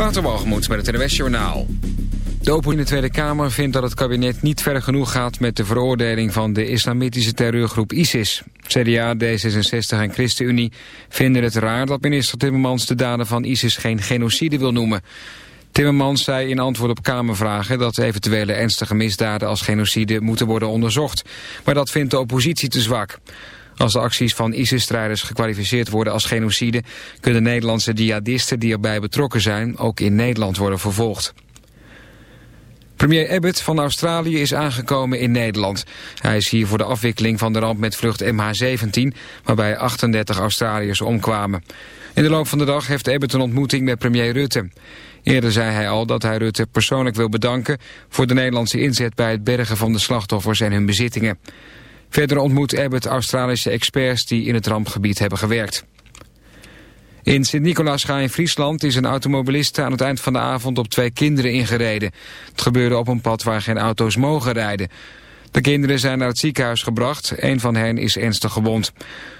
Waterbalgemoed met het NWS Journaal. De open in de Tweede Kamer vindt dat het kabinet niet ver genoeg gaat... met de veroordeling van de islamitische terreurgroep ISIS. CDA, D66 en ChristenUnie vinden het raar dat minister Timmermans... de daden van ISIS geen genocide wil noemen. Timmermans zei in antwoord op Kamervragen... dat eventuele ernstige misdaden als genocide moeten worden onderzocht. Maar dat vindt de oppositie te zwak. Als de acties van ISIS-strijders gekwalificeerd worden als genocide... kunnen Nederlandse jihadisten die erbij betrokken zijn... ook in Nederland worden vervolgd. Premier Abbott van Australië is aangekomen in Nederland. Hij is hier voor de afwikkeling van de ramp met vlucht MH17... waarbij 38 Australiërs omkwamen. In de loop van de dag heeft Abbott een ontmoeting met premier Rutte. Eerder zei hij al dat hij Rutte persoonlijk wil bedanken... voor de Nederlandse inzet bij het bergen van de slachtoffers en hun bezittingen. Verder ontmoet Abbott Australische experts die in het rampgebied hebben gewerkt. In Sint-Nicolaasga in Friesland is een automobilist aan het eind van de avond op twee kinderen ingereden. Het gebeurde op een pad waar geen auto's mogen rijden. De kinderen zijn naar het ziekenhuis gebracht, een van hen is ernstig gewond.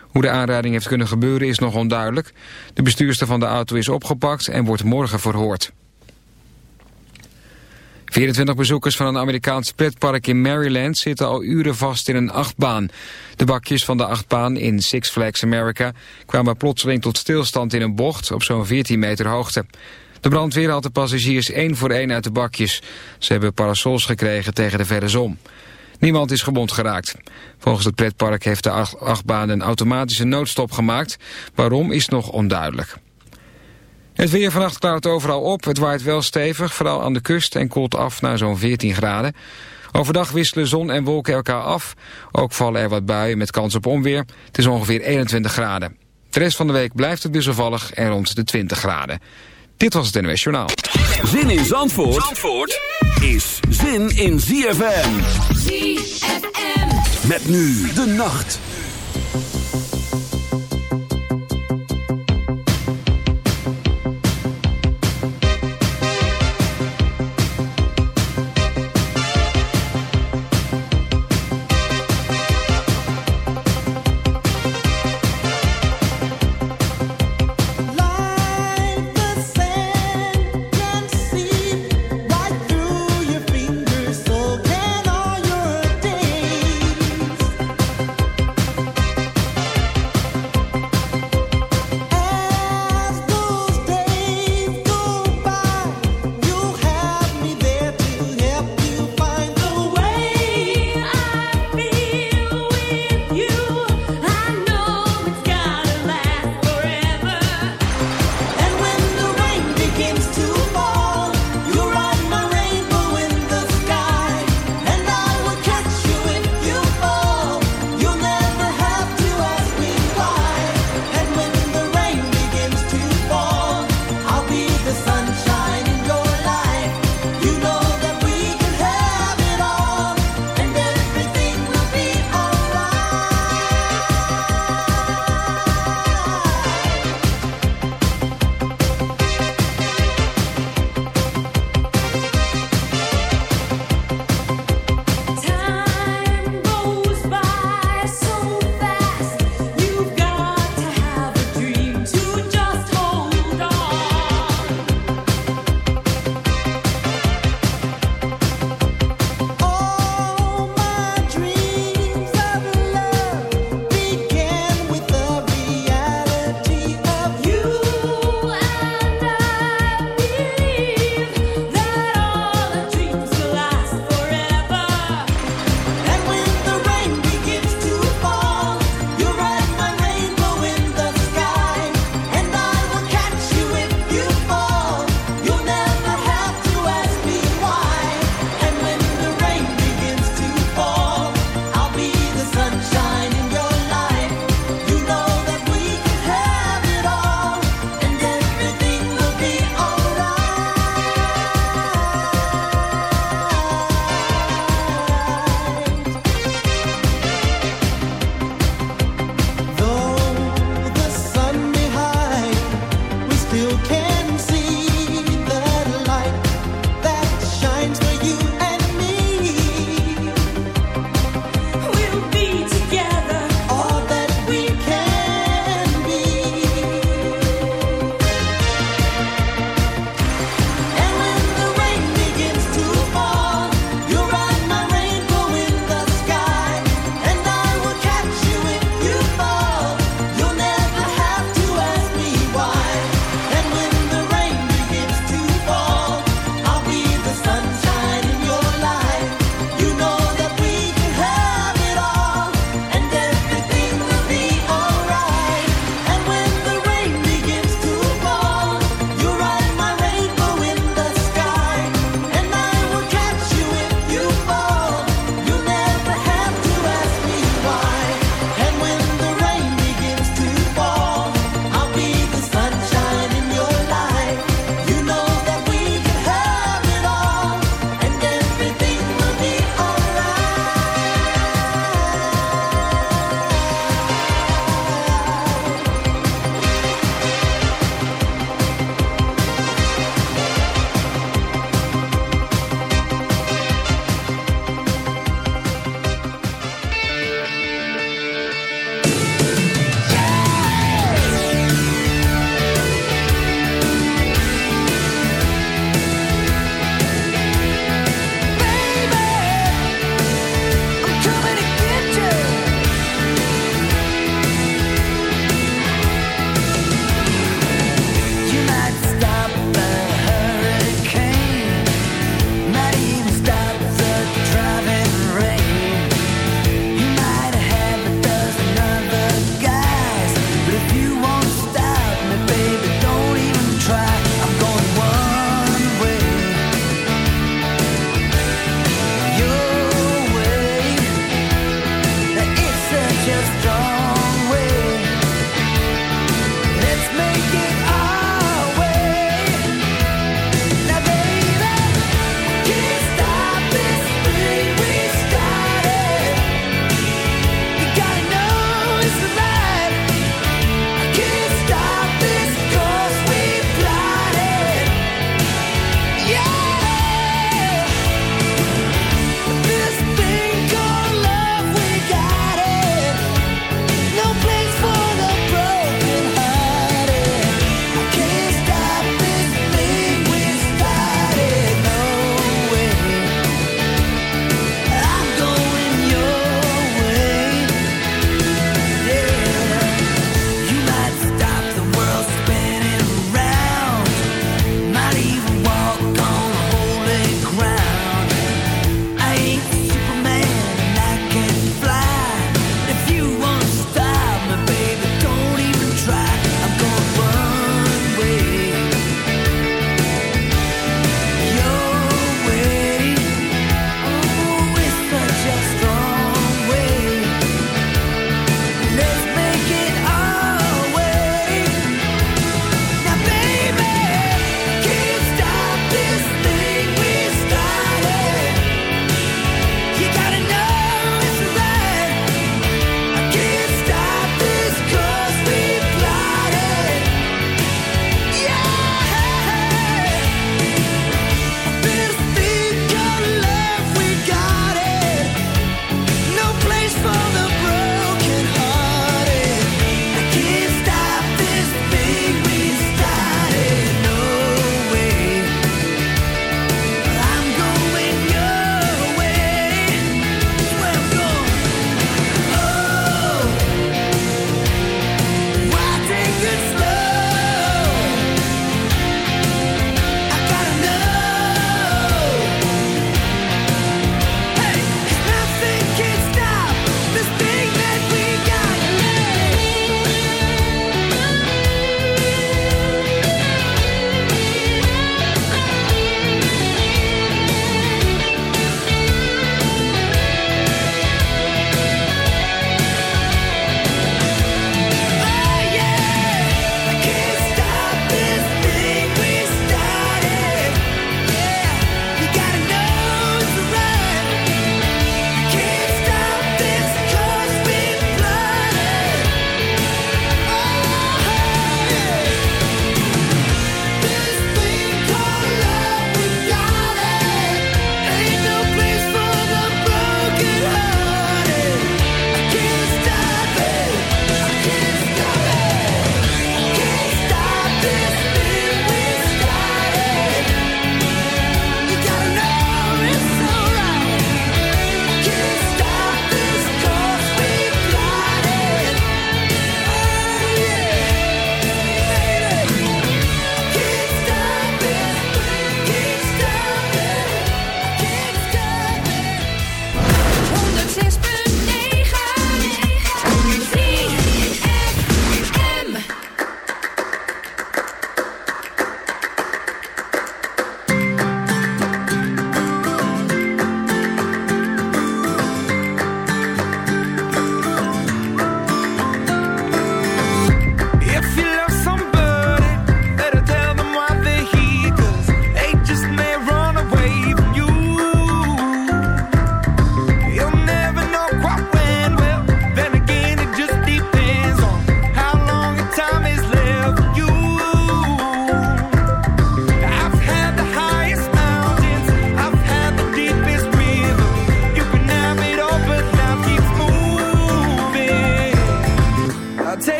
Hoe de aanrijding heeft kunnen gebeuren is nog onduidelijk. De bestuurster van de auto is opgepakt en wordt morgen verhoord. 24 bezoekers van een Amerikaans pretpark in Maryland zitten al uren vast in een achtbaan. De bakjes van de achtbaan in Six Flags America kwamen plotseling tot stilstand in een bocht op zo'n 14 meter hoogte. De brandweer had de passagiers één voor één uit de bakjes. Ze hebben parasols gekregen tegen de verre zon. Niemand is gewond geraakt. Volgens het pretpark heeft de achtbaan een automatische noodstop gemaakt. Waarom is nog onduidelijk. Het weer vannacht klaart overal op. Het waait wel stevig, vooral aan de kust en koelt af naar zo'n 14 graden. Overdag wisselen zon en wolken elkaar af. Ook vallen er wat buien met kans op onweer. Het is ongeveer 21 graden. De rest van de week blijft het wisselvallig en rond de 20 graden. Dit was het NWS Journaal. Zin in Zandvoort, Zandvoort is zin in ZFM. ZFM. Met nu de nacht.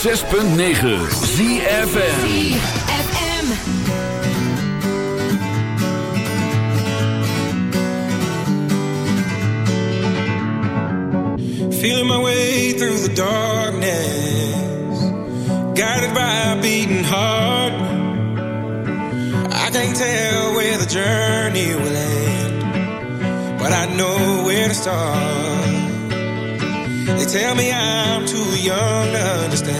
106.9 ZFN Feeling my way through the darkness. Guided by a beating heart. I can't tell where the journey will end But I know where to start. They tell me I'm too young to understand.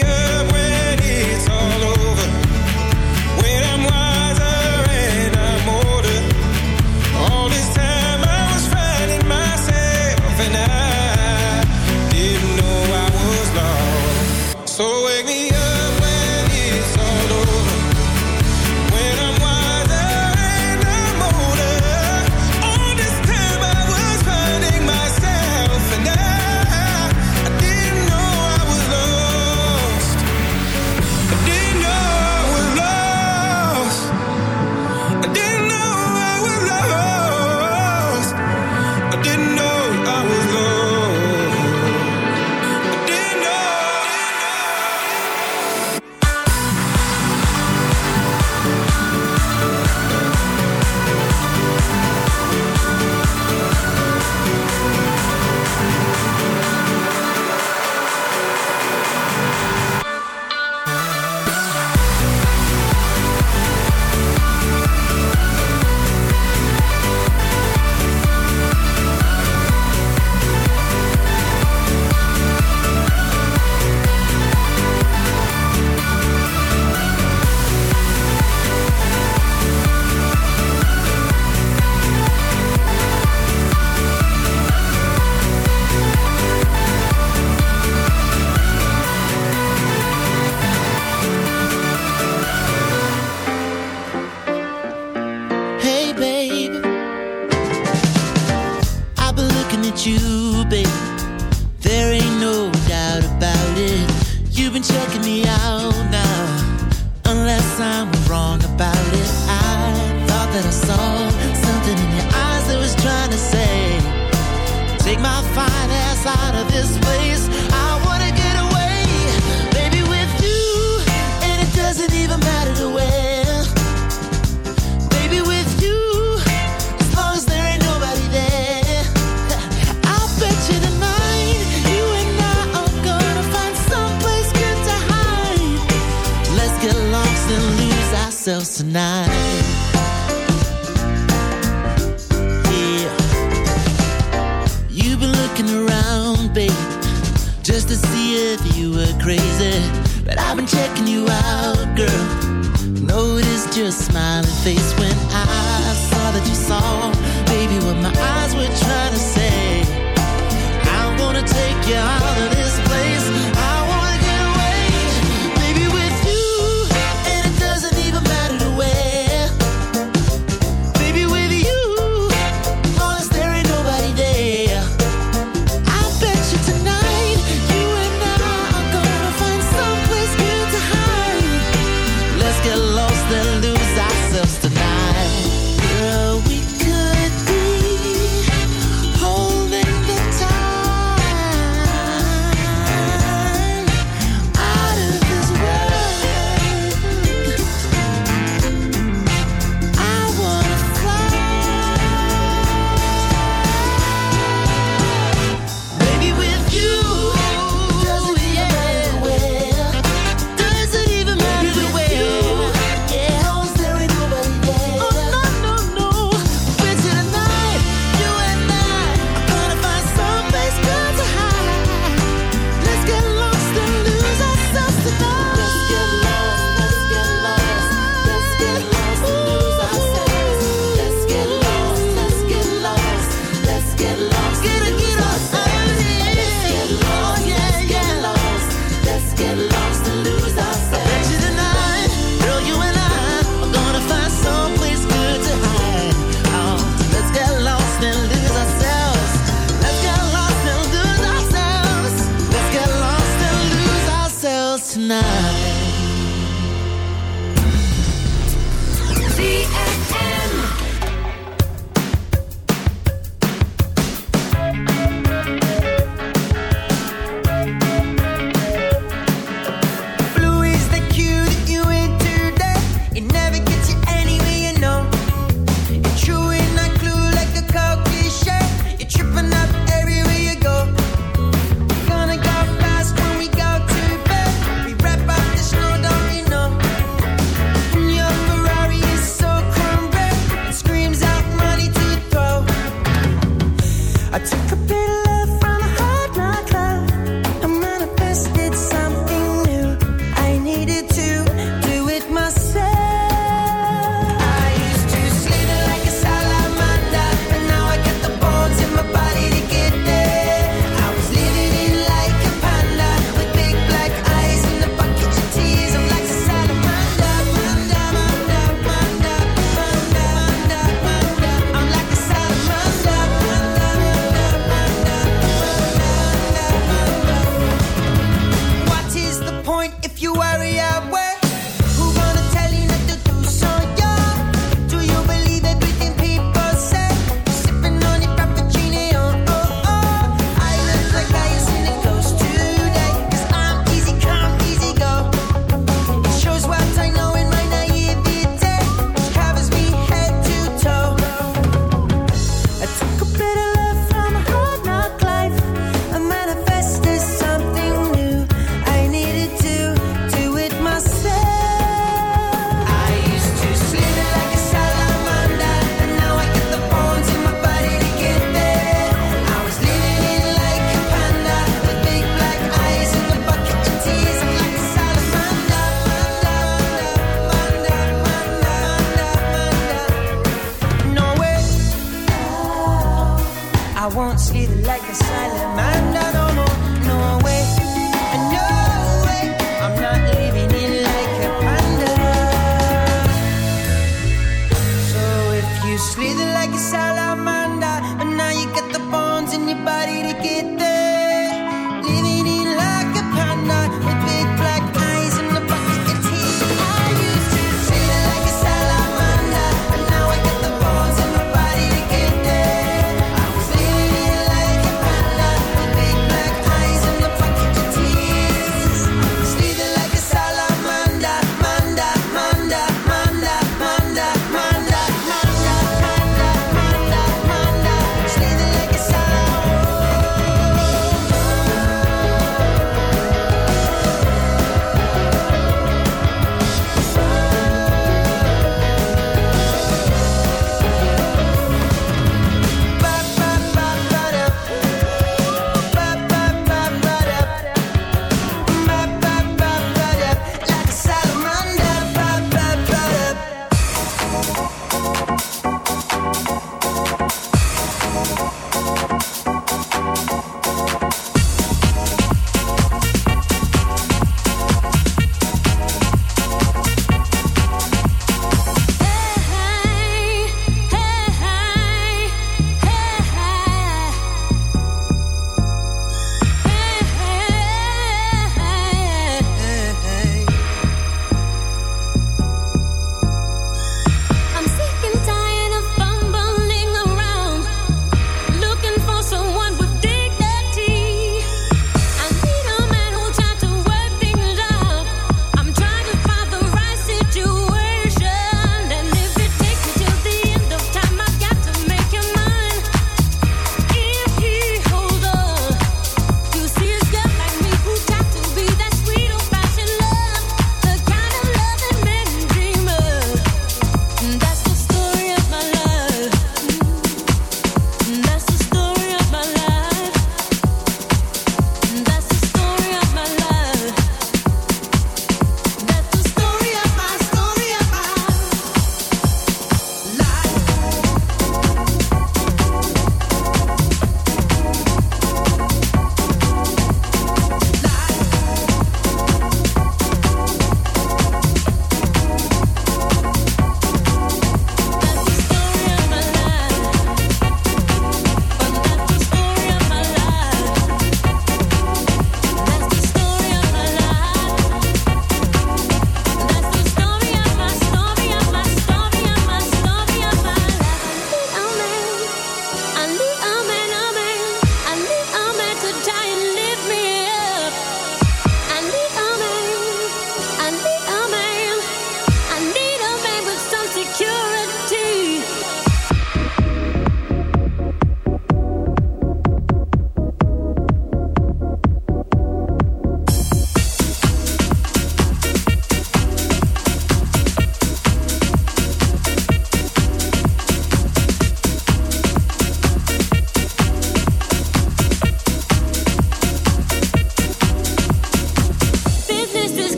up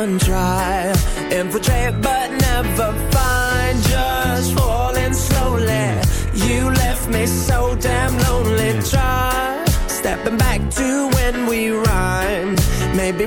one try Infiltrate but never find. Just falling slowly. You left me so damn lonely. Try stepping back to when we rhymed. Maybe